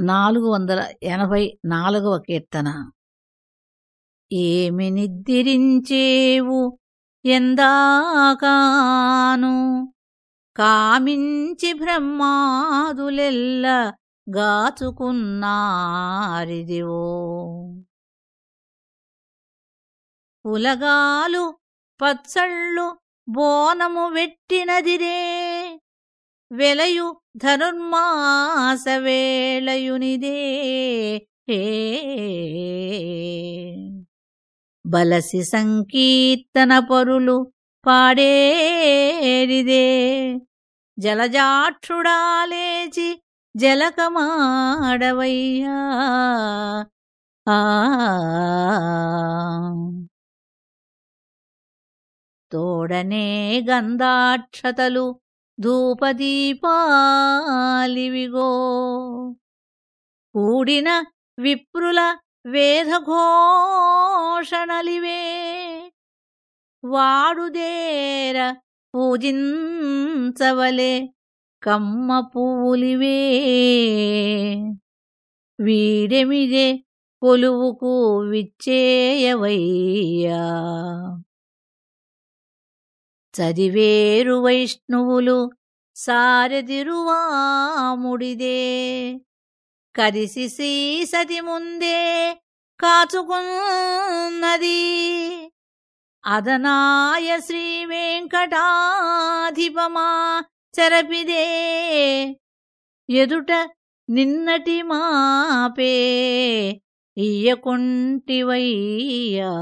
నాలుగు వందల ఎనభై నాలుగవ కీర్తన. ఏమి నిద్రించేవు ఎందాకాను? కామించి బ్రహ్మాదులెల్ల గాచుకున్నారిదివో. పులగాలు పచ్చళ్ళు బోనము వెట్టినదిరే. వెలయు ధనుర్మాస వేళయునిదే. బలసి సంకీర్తన పరులు పాడేరిదే. జలజాక్షుడాలేచి జలకమాడవయ్యా. ఆ. తోడనే గంధాక్షతలు ధూపదీపాలివిగో. కూడిన విప్రుల వేదఘోషణలివే. వాడుదేర పూజించవలే కమ్మ పూలివే వీడెమిదే కొలువుకు విచ్చేయవయ్యా. చదివేరు వైష్ణవులు సారదిరువాముడిదే. కరిసి సీసతి ముందే కాచుకున్నది. అదనాయ శ్రీ వెంకటాధిపమా చరపిదే. ఎదుట నిన్నటి మాపే ఇయ్యకుంటివయ్యా.